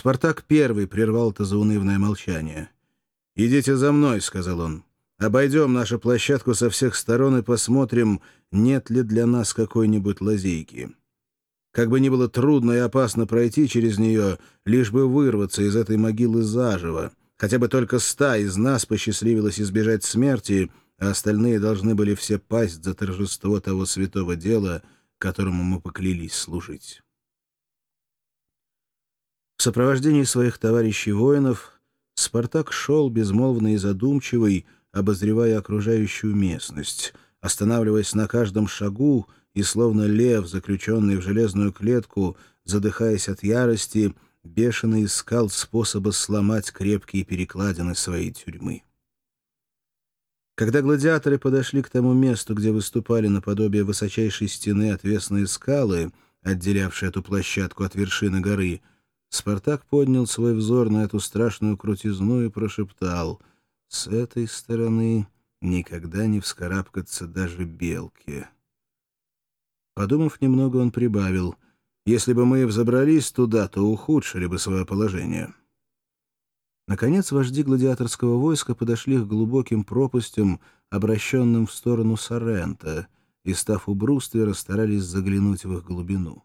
Спартак первый прервал это заунывное молчание. «Идите за мной», — сказал он. «Обойдем нашу площадку со всех сторон и посмотрим, нет ли для нас какой-нибудь лазейки. Как бы ни было трудно и опасно пройти через нее, лишь бы вырваться из этой могилы заживо. Хотя бы только ста из нас посчастливилось избежать смерти, а остальные должны были все пасть за торжество того святого дела, которому мы поклялись служить». В сопровождении своих товарищей-воинов Спартак шел безмолвный и задумчивый, обозревая окружающую местность, останавливаясь на каждом шагу и, словно лев, заключенный в железную клетку, задыхаясь от ярости, бешено искал способа сломать крепкие перекладины своей тюрьмы. Когда гладиаторы подошли к тому месту, где выступали наподобие высочайшей стены отвесные скалы, отделявшие эту площадку от вершины горы, Спартак поднял свой взор на эту страшную крутизну и прошептал «С этой стороны никогда не вскарабкаться даже белке». Подумав немного, он прибавил «Если бы мы взобрались туда, то ухудшили бы свое положение». Наконец вожди гладиаторского войска подошли к глубоким пропастям, обращенным в сторону Сорента, и, став у бруствера, старались заглянуть в их глубину.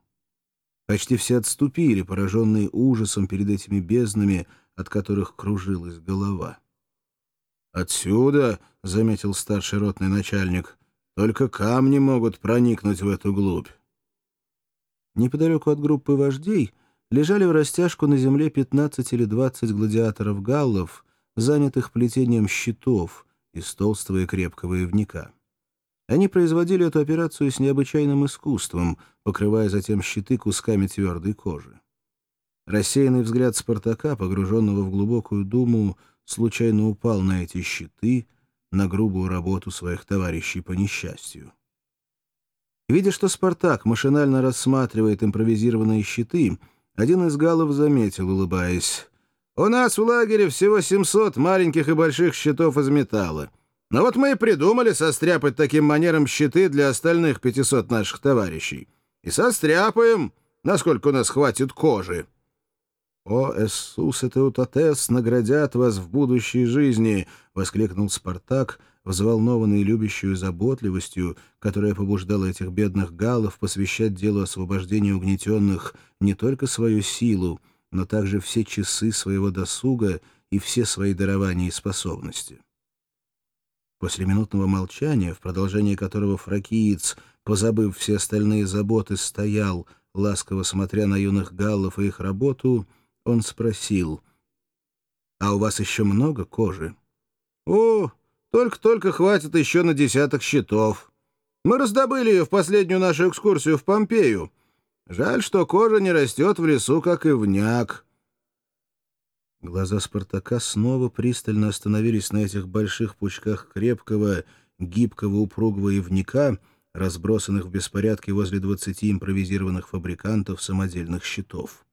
Почти все отступили, пораженные ужасом перед этими безднами, от которых кружилась голова. «Отсюда», — заметил старший ротный начальник, — «только камни могут проникнуть в эту глубь». Неподалеку от группы вождей лежали в растяжку на земле 15 или 20 гладиаторов-галлов, занятых плетением щитов из толстого и крепкого ивника. Они производили эту операцию с необычайным искусством, покрывая затем щиты кусками твердой кожи. Рассеянный взгляд Спартака, погруженного в глубокую думу, случайно упал на эти щиты, на грубую работу своих товарищей по несчастью. Видя, что Спартак машинально рассматривает импровизированные щиты, один из галов заметил, улыбаясь, «У нас в лагере всего 700 маленьких и больших щитов из металла. Но вот мы и придумали состряпать таким манером щиты для остальных 500 наших товарищей. И состряпаем, насколько у нас хватит кожи. «О, Иисус и Теутатес наградят вас в будущей жизни!» — воскликнул Спартак, взволнованный любящую заботливостью, которая побуждала этих бедных галлов посвящать делу освобождения угнетенных не только свою силу, но также все часы своего досуга и все свои дарования и способности. После минутного молчания, в продолжении которого фракиец, позабыв все остальные заботы, стоял, ласково смотря на юных галлов и их работу, он спросил, «А у вас еще много кожи?» «О, только-только хватит еще на десяток щитов. Мы раздобыли ее в последнюю нашу экскурсию в Помпею. Жаль, что кожа не растет в лесу, как и вняк. Глаза Спартака снова пристально остановились на этих больших пучках крепкого, гибкого, упругого ивника, разбросанных в беспорядке возле двадцати импровизированных фабрикантов самодельных щитов.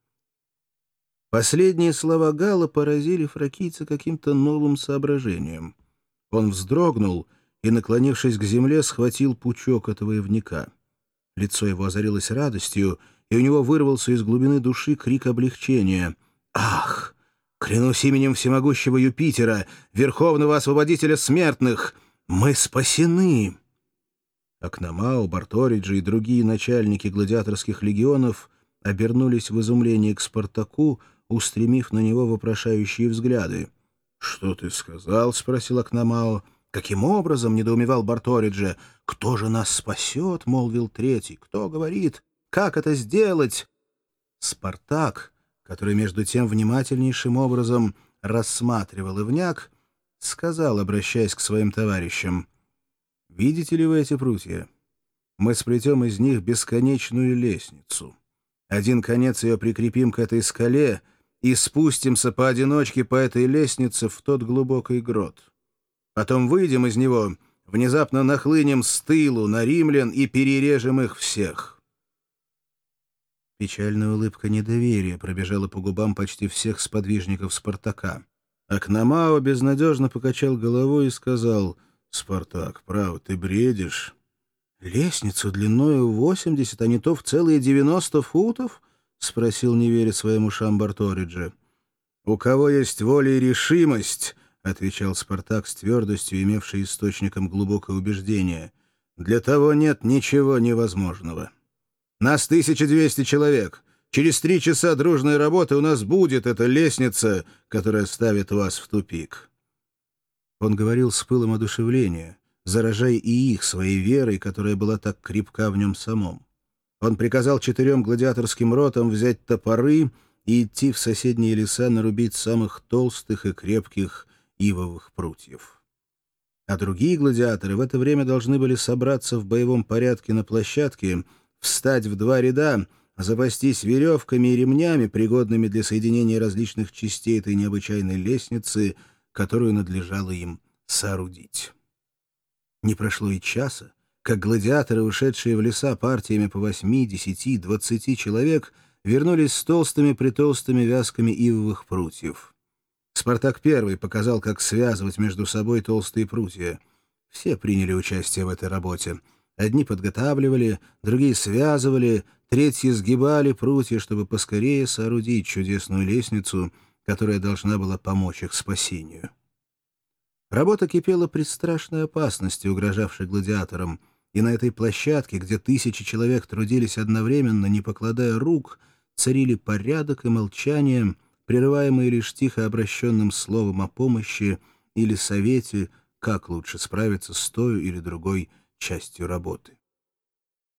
Последние слова Гала поразили фракийца каким-то новым соображением. Он вздрогнул и, наклонившись к земле, схватил пучок этого ивника. Лицо его озарилось радостью, и у него вырвался из глубины души крик облегчения. «Ах!» Клянусь именем всемогущего Юпитера, верховного освободителя смертных, мы спасены!» Акномау, Барториджи и другие начальники гладиаторских легионов обернулись в изумлении к Спартаку, устремив на него вопрошающие взгляды. «Что ты сказал?» — спросил Акномао. «Каким образом?» — недоумевал Барториджи. «Кто же нас спасет?» — молвил третий. «Кто говорит? Как это сделать?» Спартак который между тем внимательнейшим образом рассматривал Ивняк, сказал, обращаясь к своим товарищам, «Видите ли вы эти прутья? Мы сплетем из них бесконечную лестницу. Один конец ее прикрепим к этой скале и спустимся поодиночке по этой лестнице в тот глубокий грот. Потом выйдем из него, внезапно нахлынем с тылу на римлян и перережем их всех». Печальная улыбка недоверия пробежала по губам почти всех сподвижников «Спартака». Акномао безнадежно покачал головой и сказал, «Спартак, право, ты бредишь». «Лестницу длиною 80, а не то в целые 90 футов?» — спросил, не веря своим ушам Барториджи. «У кого есть воля и решимость», — отвечал Спартак с твердостью, имевшей источником глубокое убеждение, — «для того нет ничего невозможного. Нас 1200 человек. Через три часа дружной работы у нас будет эта лестница, которая ставит вас в тупик». Он говорил с пылом одушевления, заражая и их своей верой, которая была так крепка в нем самом. Он приказал четырем гладиаторским ротам взять топоры и идти в соседние леса нарубить самых толстых и крепких ивовых прутьев. А другие гладиаторы в это время должны были собраться в боевом порядке на площадке, встать в два ряда, запастись веревками и ремнями, пригодными для соединения различных частей этой необычайной лестницы, которую надлежало им соорудить. Не прошло и часа, как гладиаторы, ушедшие в леса партиями по восьми, десяти, двадцати человек, вернулись с толстыми-притолстыми вязками ивовых прутьев. Спартак первый показал, как связывать между собой толстые прутья. Все приняли участие в этой работе. Одни подготавливали, другие связывали, третьи сгибали прутья, чтобы поскорее соорудить чудесную лестницу, которая должна была помочь их спасению. Работа кипела при страшной опасности, угрожавшей гладиаторам — и на этой площадке, где тысячи человек трудились одновременно, не покладая рук, царили порядок и молчание, прерываемые лишь тихо обращенным словом о помощи или совете, как лучше справиться с той или другой частью работы.